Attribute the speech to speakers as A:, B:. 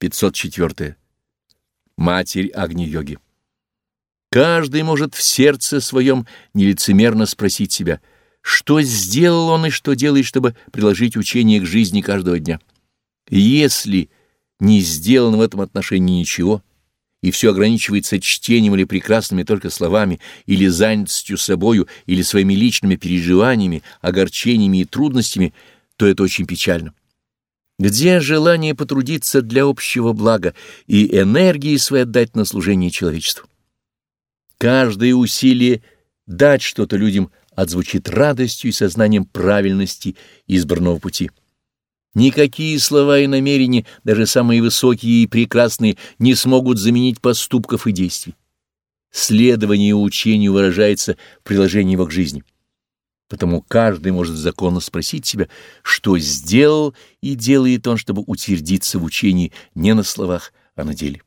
A: 504. Матерь Агни-йоги. Каждый может в сердце своем нелицемерно спросить себя, что сделал он и что делает, чтобы приложить учение к жизни каждого дня. Если не сделано в этом отношении ничего, и все ограничивается чтением или прекрасными только словами, или занятостью собою, или своими личными переживаниями, огорчениями и трудностями, то это очень печально. Где желание потрудиться для общего блага и энергии своей отдать на служение человечеству? Каждое усилие дать что-то людям отзвучит радостью и сознанием правильности избранного пути. Никакие слова и намерения, даже самые высокие и прекрасные, не смогут заменить поступков и действий. Следование учению выражается в приложении его к жизни. Потому каждый может законно спросить себя, что сделал и делает он, чтобы утвердиться в учении не на словах, а на деле.